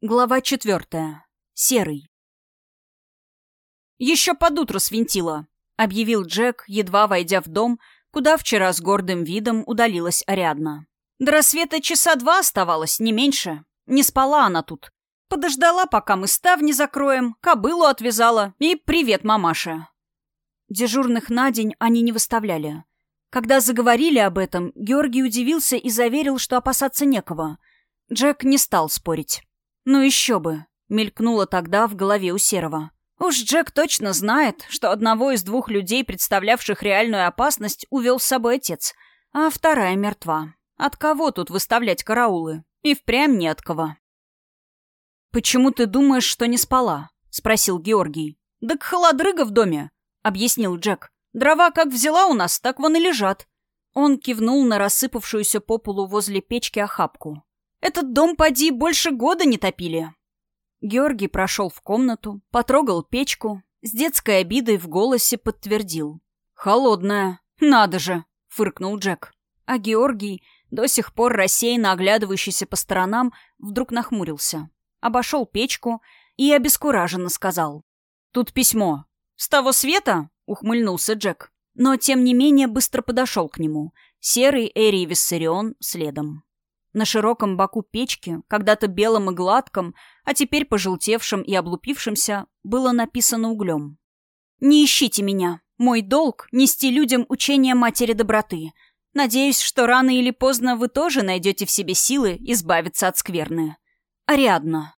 Глава четвертая. Серый. «Еще под утро свинтила», — объявил Джек, едва войдя в дом, куда вчера с гордым видом удалилась Ариадна. До рассвета часа два оставалось, не меньше. Не спала она тут. Подождала, пока мы ставни закроем, кобылу отвязала и привет, мамаша. Дежурных на день они не выставляли. Когда заговорили об этом, Георгий удивился и заверил, что опасаться некого. Джек не стал спорить. «Ну еще бы!» — мелькнуло тогда в голове у Серого. Уж Джек точно знает, что одного из двух людей, представлявших реальную опасность, увел с собой отец, а вторая мертва. От кого тут выставлять караулы? И впрямь не от кого. «Почему ты думаешь, что не спала?» — спросил Георгий. «Так холодрыга в доме», — объяснил Джек. Дрова как взяла у нас, так вон и лежат. Он кивнул на рассыпавшуюся по полу возле печки охапку. Этот дом, поди, больше года не топили. Георгий прошел в комнату, потрогал печку, с детской обидой в голосе подтвердил. «Холодная. Надо же!» — фыркнул Джек. А Георгий, до сих пор рассеянно оглядывающийся по сторонам, вдруг нахмурился. Обошел печку и обескураженно сказал. «Тут письмо. С того света?» ухмыльнулся Джек. Но, тем не менее, быстро подошел к нему. Серый Эри Виссарион следом. На широком боку печки, когда-то белым и гладком, а теперь пожелтевшим и облупившимся, было написано углем. «Не ищите меня. Мой долг — нести людям учение матери доброты. Надеюсь, что рано или поздно вы тоже найдете в себе силы избавиться от скверны. Ариадна».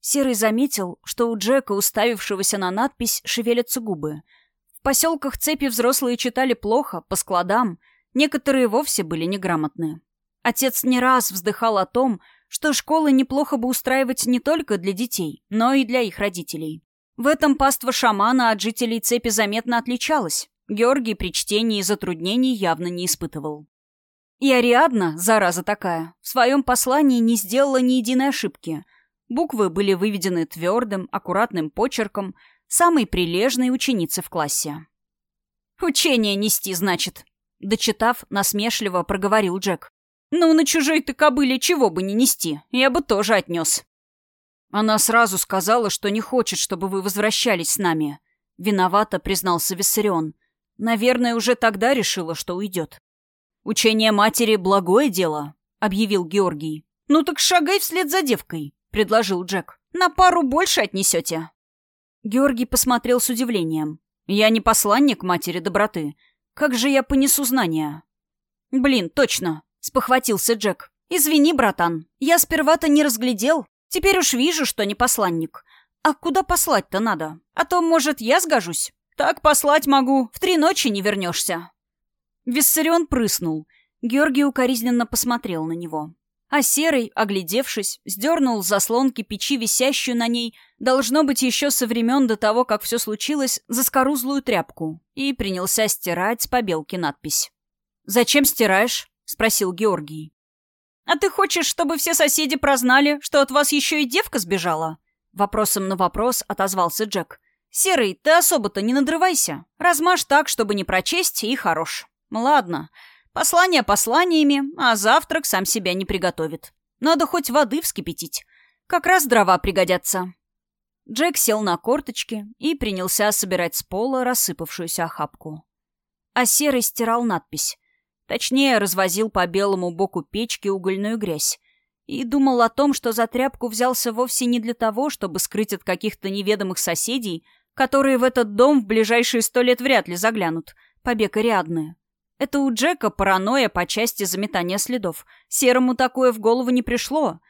Серый заметил, что у Джека, уставившегося на надпись, шевелятся губы — в поселках цепи взрослые читали плохо, по складам, некоторые вовсе были неграмотны. Отец не раз вздыхал о том, что школы неплохо бы устраивать не только для детей, но и для их родителей. В этом паство шамана от жителей цепи заметно отличалось. Георгий при чтении затруднений явно не испытывал. И Ариадна, зараза такая, в своем послании не сделала ни единой ошибки. Буквы были выведены твердым, аккуратным почерком, самой прилежной ученицы в классе. «Учение нести, значит», — дочитав, насмешливо проговорил Джек. «Ну, на чужой ты кобыле чего бы не нести, я бы тоже отнес». «Она сразу сказала, что не хочет, чтобы вы возвращались с нами», — виновато признался Виссарион. «Наверное, уже тогда решила, что уйдет». «Учение матери — благое дело», — объявил Георгий. «Ну так шагай вслед за девкой», — предложил Джек. «На пару больше отнесете». Георгий посмотрел с удивлением. «Я не посланник матери доброты. Как же я понесу знания?» «Блин, точно!» — спохватился Джек. «Извини, братан, я сперва-то не разглядел. Теперь уж вижу, что не посланник. А куда послать-то надо? А то, может, я сгожусь? Так послать могу, в три ночи не вернешься». Виссарион прыснул. Георгий укоризненно посмотрел на него. А Серый, оглядевшись, сдернул с заслонки печи, висящую на ней, должно быть еще со времен до того, как все случилось, заскорузлую тряпку, и принялся стирать с побелки надпись. «Зачем стираешь?» — спросил Георгий. «А ты хочешь, чтобы все соседи прознали, что от вас еще и девка сбежала?» Вопросом на вопрос отозвался Джек. «Серый, ты особо-то не надрывайся. Размажь так, чтобы не прочесть, и хорош. Ладно, Послания посланиями, а завтрак сам себя не приготовит. Надо хоть воды вскипятить. Как раз дрова пригодятся. Джек сел на корточки и принялся собирать с пола рассыпавшуюся охапку. А Серый стирал надпись. Точнее, развозил по белому боку печки угольную грязь. И думал о том, что за тряпку взялся вовсе не для того, чтобы скрыть от каких-то неведомых соседей, которые в этот дом в ближайшие сто лет вряд ли заглянут, побег Ариадны. Это у Джека паранойя по части заметания следов. Серому такое в голову не пришло.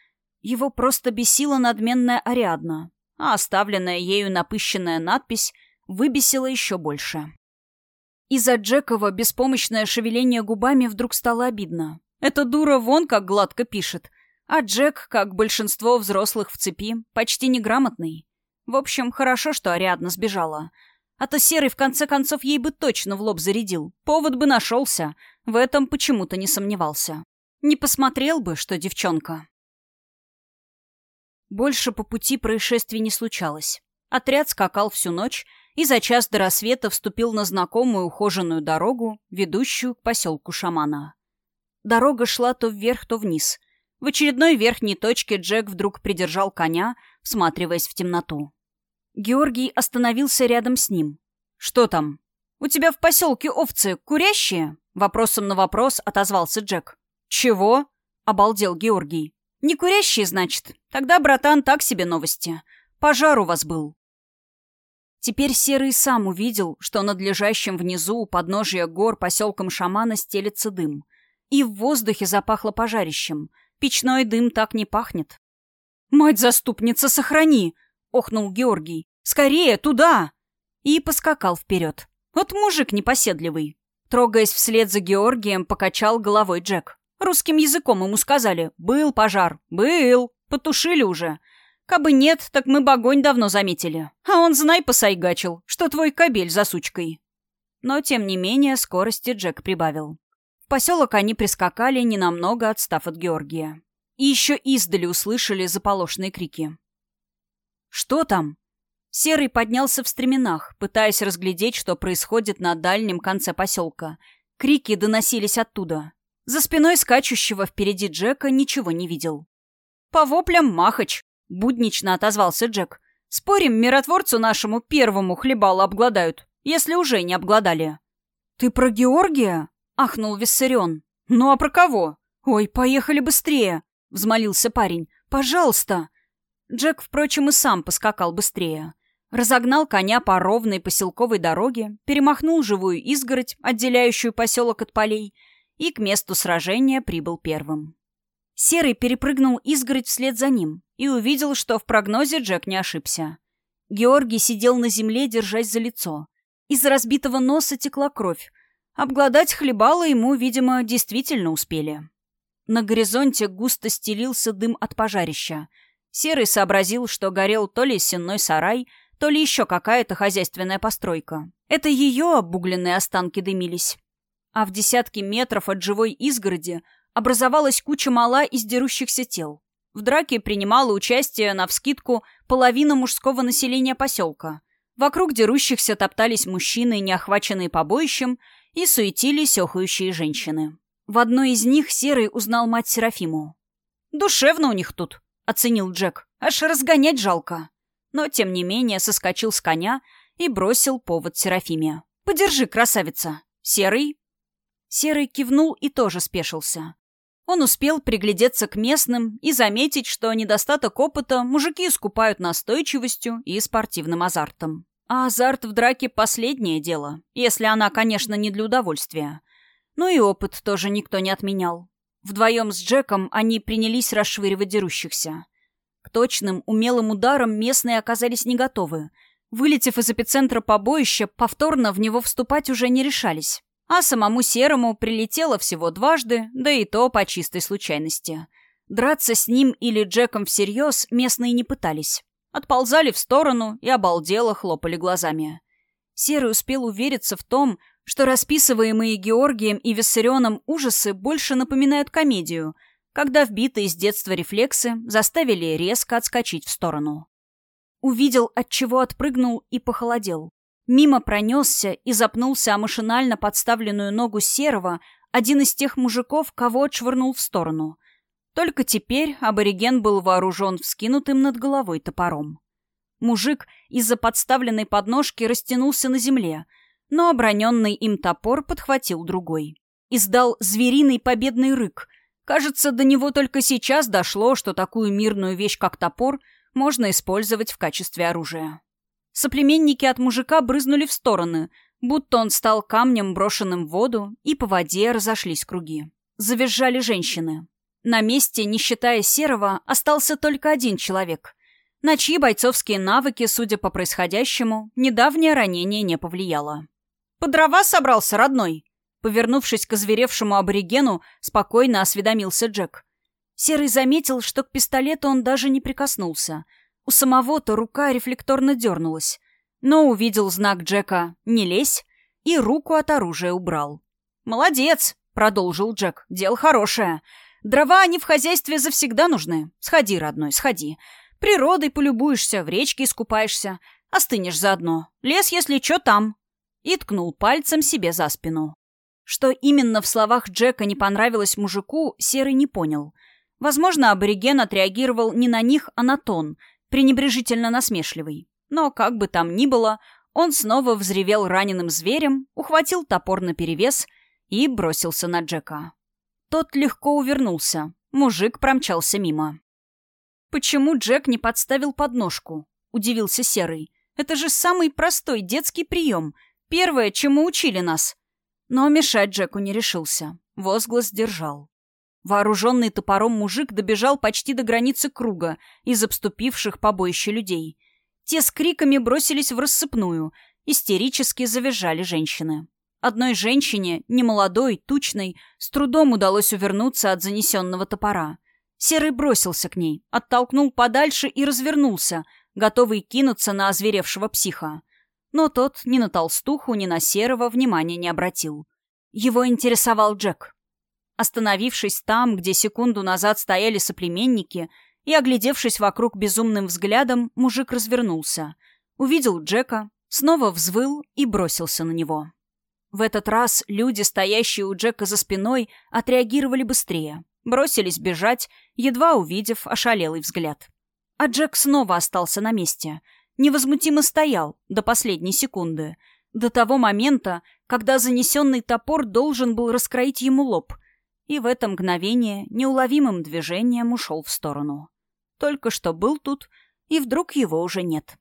Его просто бесила надменная Ариадна, а оставленная ею напыщенная надпись выбесила еще больше. Из-за Джекова беспомощное шевеление губами вдруг стало обидно. Эта дура вон как гладко пишет, а Джек, как большинство взрослых в цепи, почти неграмотный. В общем, хорошо, что Ариадна сбежала — а то Серый в конце концов ей бы точно в лоб зарядил. Повод бы нашелся. В этом почему-то не сомневался. Не посмотрел бы, что девчонка. Больше по пути происшествий не случалось. Отряд скакал всю ночь и за час до рассвета вступил на знакомую ухоженную дорогу, ведущую к поселку шамана. Дорога шла то вверх, то вниз. В очередной верхней точке Джек вдруг придержал коня, всматриваясь в темноту. Георгий остановился рядом с ним. «Что там? У тебя в поселке овцы курящие?» Вопросом на вопрос отозвался Джек. «Чего?» — обалдел Георгий. «Не курящие, значит? Тогда, братан, так себе новости. Пожар у вас был». Теперь Серый сам увидел, что над лежащим внизу у подножия гор поселком шамана стелется дым. И в воздухе запахло пожарищем. Печной дым так не пахнет. «Мать-заступница, сохрани!» — охнул Георгий. «Скорее, туда!» И поскакал вперед. Вот мужик непоседливый. Трогаясь вслед за Георгием, покачал головой Джек. Русским языком ему сказали «Был пожар». «Был. Потушили уже. Кабы нет, так мы бы огонь давно заметили. А он, знай, посайгачил, что твой кабель за сучкой». Но, тем не менее, скорости Джек прибавил. В поселок они прискакали, ненамного отстав от Георгия. И еще издали услышали заполошные крики. «Что там?» Серый поднялся в стременах, пытаясь разглядеть, что происходит на дальнем конце поселка. Крики доносились оттуда. За спиной скачущего впереди Джека ничего не видел. «По воплям Махач!» — буднично отозвался Джек. «Спорим, миротворцу нашему первому хлебало обгладают, если уже не обглодали». «Ты про Георгия?» — ахнул Виссарион. «Ну а про кого?» «Ой, поехали быстрее!» — взмолился парень. «Пожалуйста!» Джек, впрочем, и сам поскакал быстрее. Разогнал коня по ровной поселковой дороге, перемахнул живую изгородь, отделяющую поселок от полей, и к месту сражения прибыл первым. Серый перепрыгнул изгородь вслед за ним и увидел, что в прогнозе Джек не ошибся. Георгий сидел на земле, держась за лицо. Из разбитого носа текла кровь. Обглодать хлебало ему, видимо, действительно успели. На горизонте густо стелился дым от пожарища. Серый сообразил, что горел то ли сенной сарай, то ли еще какая-то хозяйственная постройка. Это ее обугленные останки дымились. А в десятки метров от живой изгороди образовалась куча мала из дерущихся тел. В драке принимала участие, навскидку, половина мужского населения поселка. Вокруг дерущихся топтались мужчины, не охваченные побоищем, и суетились охающие женщины. В одной из них Серый узнал мать Серафиму. «Душевно у них тут», — оценил Джек. «Аж разгонять жалко» но, тем не менее, соскочил с коня и бросил повод Серафиме. «Подержи, красавица! Серый?» Серый кивнул и тоже спешился. Он успел приглядеться к местным и заметить, что недостаток опыта мужики искупают настойчивостью и спортивным азартом. А азарт в драке — последнее дело, если она, конечно, не для удовольствия. Ну и опыт тоже никто не отменял. Вдвоем с Джеком они принялись расшвыривать дерущихся — к точным, умелым ударам местные оказались не готовы. Вылетев из эпицентра побоища, повторно в него вступать уже не решались. А самому Серому прилетело всего дважды, да и то по чистой случайности. Драться с ним или Джеком всерьез местные не пытались. Отползали в сторону и обалдело хлопали глазами. Серый успел увериться в том, что расписываемые Георгием и Виссарионом ужасы больше напоминают комедию — когда вбитые с детства рефлексы заставили резко отскочить в сторону. Увидел, от чего отпрыгнул и похолодел. Мимо пронесся и запнулся о машинально подставленную ногу серого один из тех мужиков, кого отшвырнул в сторону. Только теперь абориген был вооружен вскинутым над головой топором. Мужик из-за подставленной подножки растянулся на земле, но оброненный им топор подхватил другой. Издал звериный победный рык — Кажется, до него только сейчас дошло, что такую мирную вещь, как топор, можно использовать в качестве оружия. Соплеменники от мужика брызнули в стороны, будто он стал камнем, брошенным в воду, и по воде разошлись круги. Завизжали женщины. На месте, не считая Серого, остался только один человек, на чьи бойцовские навыки, судя по происходящему, недавнее ранение не повлияло. «По дрова собрался, родной?» Повернувшись к озверевшему аборигену, спокойно осведомился Джек. Серый заметил, что к пистолету он даже не прикоснулся. У самого-то рука рефлекторно дернулась. Но увидел знак Джека «Не лезь» и руку от оружия убрал. «Молодец!» — продолжил Джек. «Дело хорошее. Дрова они в хозяйстве завсегда нужны. Сходи, родной, сходи. Природой полюбуешься, в речке искупаешься. Остынешь заодно. Лес, если чё, там». И ткнул пальцем себе за спину. Что именно в словах Джека не понравилось мужику, Серый не понял. Возможно, абориген отреагировал не на них, а на тон, пренебрежительно насмешливый. Но, как бы там ни было, он снова взревел раненым зверем, ухватил топор наперевес и бросился на Джека. Тот легко увернулся. Мужик промчался мимо. «Почему Джек не подставил подножку?» — удивился Серый. «Это же самый простой детский прием. Первое, чему учили нас». Но мешать Джеку не решился. Возглас держал. Вооруженный топором мужик добежал почти до границы круга из обступивших побоище людей. Те с криками бросились в рассыпную, истерически завизжали женщины. Одной женщине, немолодой, тучной, с трудом удалось увернуться от занесенного топора. Серый бросился к ней, оттолкнул подальше и развернулся, готовый кинуться на озверевшего психа. Но тот ни на толстуху, ни на Серого внимания не обратил. Его интересовал Джек. Остановившись там, где секунду назад стояли соплеменники, и, оглядевшись вокруг безумным взглядом, мужик развернулся. Увидел Джека, снова взвыл и бросился на него. В этот раз люди, стоящие у Джека за спиной, отреагировали быстрее. Бросились бежать, едва увидев ошалелый взгляд. А Джек снова остался на месте. Невозмутимо стоял до последней секунды. До того момента, когда занесенный топор должен был раскроить ему лоб — и в это мгновение неуловимым движением ушел в сторону. Только что был тут, и вдруг его уже нет.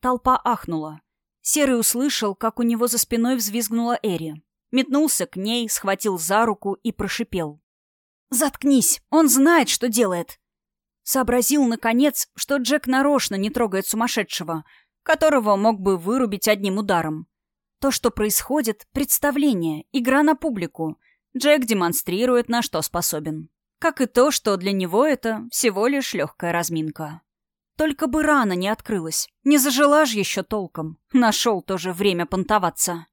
Толпа ахнула. Серый услышал, как у него за спиной взвизгнула Эри. Метнулся к ней, схватил за руку и прошипел. «Заткнись! Он знает, что делает!» Сообразил, наконец, что Джек нарочно не трогает сумасшедшего, которого мог бы вырубить одним ударом. То, что происходит — представление, игра на публику — Джек демонстрирует, на что способен. Как и то, что для него это всего лишь легкая разминка. Только бы рана не открылась. Не зажила ж еще толком. Нашел тоже время понтоваться.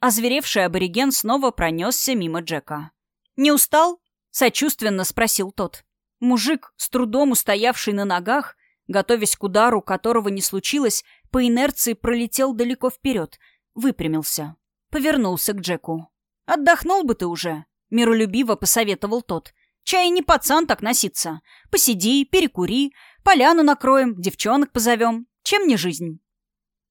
Озверевший абориген снова пронесся мимо Джека. «Не устал?» — сочувственно спросил тот. Мужик, с трудом устоявший на ногах, готовясь к удару, которого не случилось, по инерции пролетел далеко вперед, выпрямился, повернулся к Джеку. «Отдохнул бы ты уже», — миролюбиво посоветовал тот. «Чай не пацан так носиться. Посиди, перекури, поляну накроем, девчонок позовем. Чем не жизнь?»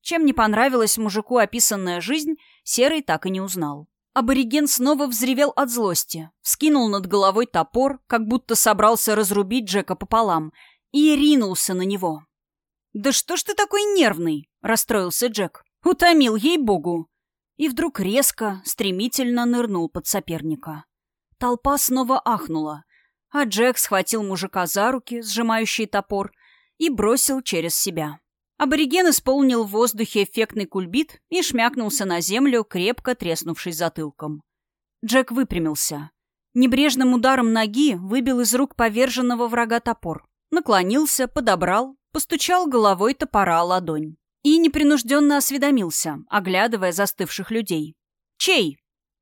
Чем не понравилась мужику описанная жизнь, Серый так и не узнал. Абориген снова взревел от злости, вскинул над головой топор, как будто собрался разрубить Джека пополам, и ринулся на него. «Да что ж ты такой нервный?» — расстроился Джек. «Утомил, ей-богу!» И вдруг резко, стремительно нырнул под соперника. Толпа снова ахнула, а Джек схватил мужика за руки, сжимающий топор, и бросил через себя. Абориген исполнил в воздухе эффектный кульбит и шмякнулся на землю, крепко треснувшись затылком. Джек выпрямился. Небрежным ударом ноги выбил из рук поверженного врага топор. Наклонился, подобрал, постучал головой топора ладонь и непринужденно осведомился, оглядывая застывших людей. «Чей?»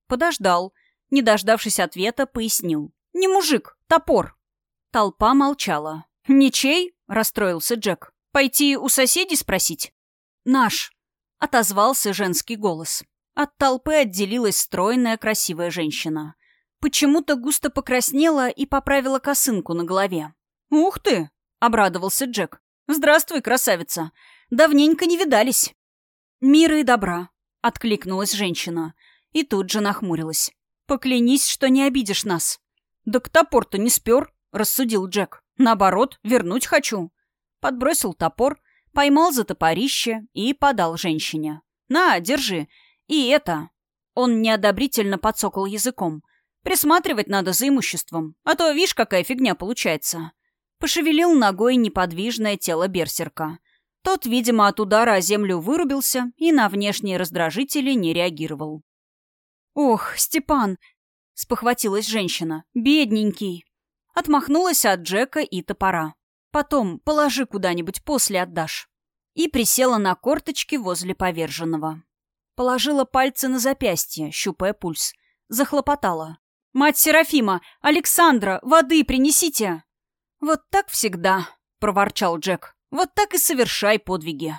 Подождал. Не дождавшись ответа, пояснил. «Не мужик, топор». Толпа молчала. «Ничей?» — расстроился Джек. «Пойти у соседей спросить?» «Наш», — отозвался женский голос. От толпы отделилась стройная красивая женщина. Почему-то густо покраснела и поправила косынку на голове. «Ух ты!» — обрадовался Джек. «Здравствуй, красавица! Давненько не видались». «Мира и добра», — откликнулась женщина. И тут же нахмурилась. «Поклянись, что не обидишь нас». «Да к топор-то не спер», — рассудил Джек. «Наоборот, вернуть хочу». Подбросил топор, поймал за топорище и подал женщине. «На, держи. И это...» Он неодобрительно подсокал языком. «Присматривать надо за имуществом, а то, видишь, какая фигня получается». Пошевелил ногой неподвижное тело берсерка. Тот, видимо, от удара о землю вырубился и на внешние раздражители не реагировал. «Ох, Степан!» — спохватилась женщина. «Бедненький!» Отмахнулась от Джека и топора. «Потом положи куда-нибудь, после отдашь». И присела на корточки возле поверженного. Положила пальцы на запястье, щупая пульс. Захлопотала. «Мать Серафима! Александра! Воды принесите!» «Вот так всегда!» — проворчал Джек. Вот так и совершай подвиги.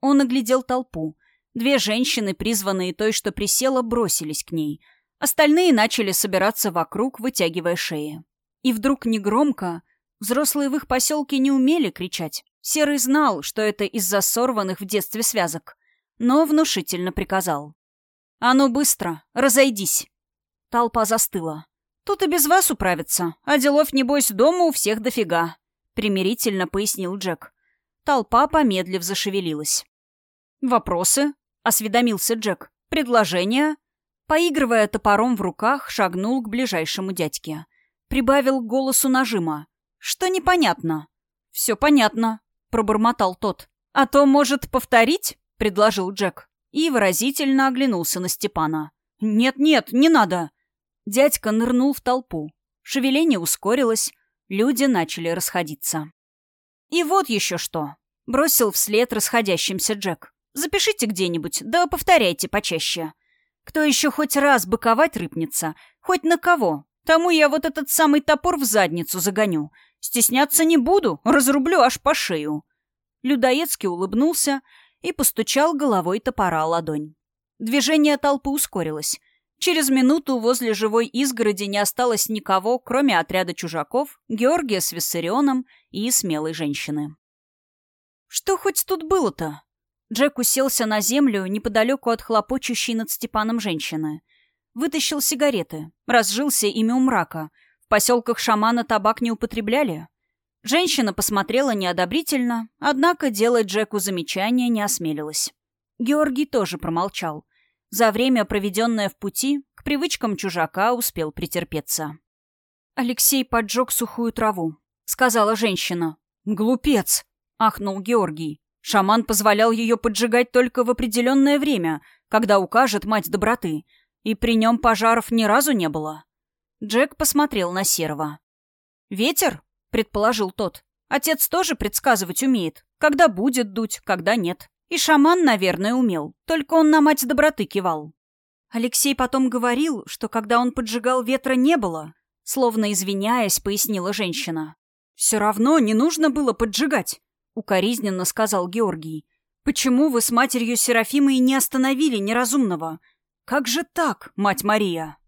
Он оглядел толпу. Две женщины, призванные той, что присела, бросились к ней. Остальные начали собираться вокруг, вытягивая шеи. И вдруг негромко, взрослые в их поселке не умели кричать. Серый знал, что это из-за сорванных в детстве связок, но внушительно приказал. «А ну быстро, разойдись!» Толпа застыла. «Тут и без вас управиться, а делов, небось, дома у всех дофига», — примирительно пояснил Джек. Толпа, помедлив, зашевелилась. «Вопросы?» — осведомился Джек. «Предложения?» Поигрывая топором в руках, шагнул к ближайшему дядьке. Прибавил к голосу нажима. «Что непонятно?» «Все понятно», — пробормотал тот. «А то, может, повторить?» — предложил Джек. И выразительно оглянулся на Степана. «Нет-нет, не надо!» Дядька нырнул в толпу. Шевеление ускорилось. Люди начали расходиться. «И вот еще что!» — бросил вслед расходящимся Джек. «Запишите где-нибудь, да повторяйте почаще. Кто еще хоть раз быковать рыпнется, хоть на кого, тому я вот этот самый топор в задницу загоню. Стесняться не буду, разрублю аж по шею». Людоедский улыбнулся и постучал головой топора ладонь. Движение толпы ускорилось. Через минуту возле живой изгороди не осталось никого, кроме отряда чужаков, Георгия с Виссарионом и смелой женщины. Что хоть тут было-то? Джек уселся на землю неподалеку от хлопочущей над Степаном женщины. Вытащил сигареты, разжился ими у мрака. В поселках шамана табак не употребляли. Женщина посмотрела неодобрительно, однако делать Джеку замечания не осмелилась. Георгий тоже промолчал. За время, проведенное в пути, к привычкам чужака успел претерпеться. «Алексей поджег сухую траву», — сказала женщина. «Глупец!» — ахнул Георгий. «Шаман позволял ее поджигать только в определенное время, когда укажет мать доброты, и при нем пожаров ни разу не было». Джек посмотрел на Серого. «Ветер?» — предположил тот. «Отец тоже предсказывать умеет, когда будет дуть, когда нет». И шаман, наверное, умел, только он на мать доброты кивал. Алексей потом говорил, что когда он поджигал ветра не было, словно извиняясь, пояснила женщина. «Все равно не нужно было поджигать», — укоризненно сказал Георгий. «Почему вы с матерью Серафимой не остановили неразумного? Как же так, мать Мария?»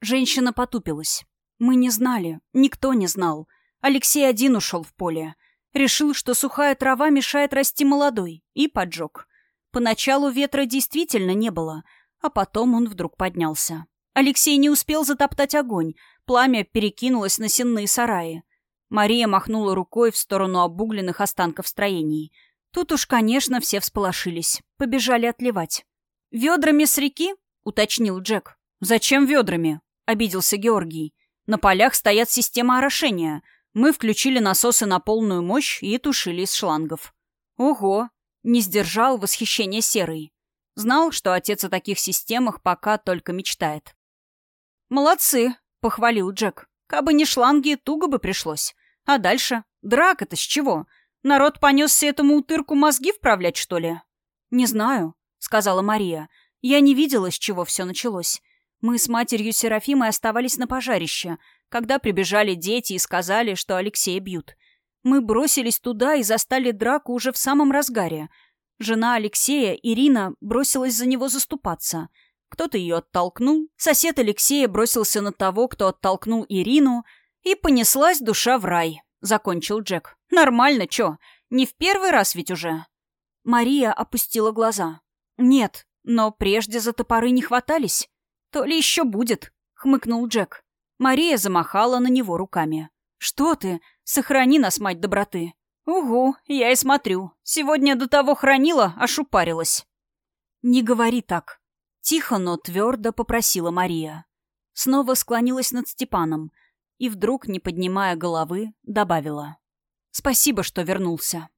Женщина потупилась. «Мы не знали, никто не знал. Алексей один ушел в поле. Решил, что сухая трава мешает расти молодой, и поджег. Поначалу ветра действительно не было, а потом он вдруг поднялся. Алексей не успел затоптать огонь, пламя перекинулось на сенные сараи. Мария махнула рукой в сторону обугленных останков строений. Тут уж, конечно, все всполошились, побежали отливать. «Ведрами с реки?» — уточнил Джек. «Зачем ведрами?» — обиделся Георгий. «На полях стоят система орошения — мы включили насосы на полную мощь и тушили из шлангов. Ого! Не сдержал восхищения Серый. Знал, что отец о таких системах пока только мечтает. «Молодцы!» — похвалил Джек. «Кабы не шланги, туго бы пришлось. А дальше? Драка-то с чего? Народ понесся этому утырку мозги вправлять, что ли?» «Не знаю», — сказала Мария. «Я не видела, с чего все началось. Мы с матерью Серафимой оставались на пожарище, когда прибежали дети и сказали, что Алексея бьют. Мы бросились туда и застали драку уже в самом разгаре. Жена Алексея, Ирина, бросилась за него заступаться. Кто-то ее оттолкнул, сосед Алексея бросился на того, кто оттолкнул Ирину, и понеслась душа в рай, — закончил Джек. «Нормально, чё? Не в первый раз ведь уже?» Мария опустила глаза. «Нет, но прежде за топоры не хватались. То ли еще будет», — хмыкнул Джек. Мария замахала на него руками. «Что ты? Сохрани нас, мать доброты!» «Угу, я и смотрю. Сегодня до того хранила, аж упарилась». «Не говори так», — тихо, но твердо попросила Мария. Снова склонилась над Степаном и вдруг, не поднимая головы, добавила. «Спасибо, что вернулся.